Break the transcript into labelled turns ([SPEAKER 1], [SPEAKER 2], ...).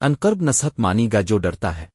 [SPEAKER 1] انقرب نصحت مانی گا جو ڈرتا ہے۔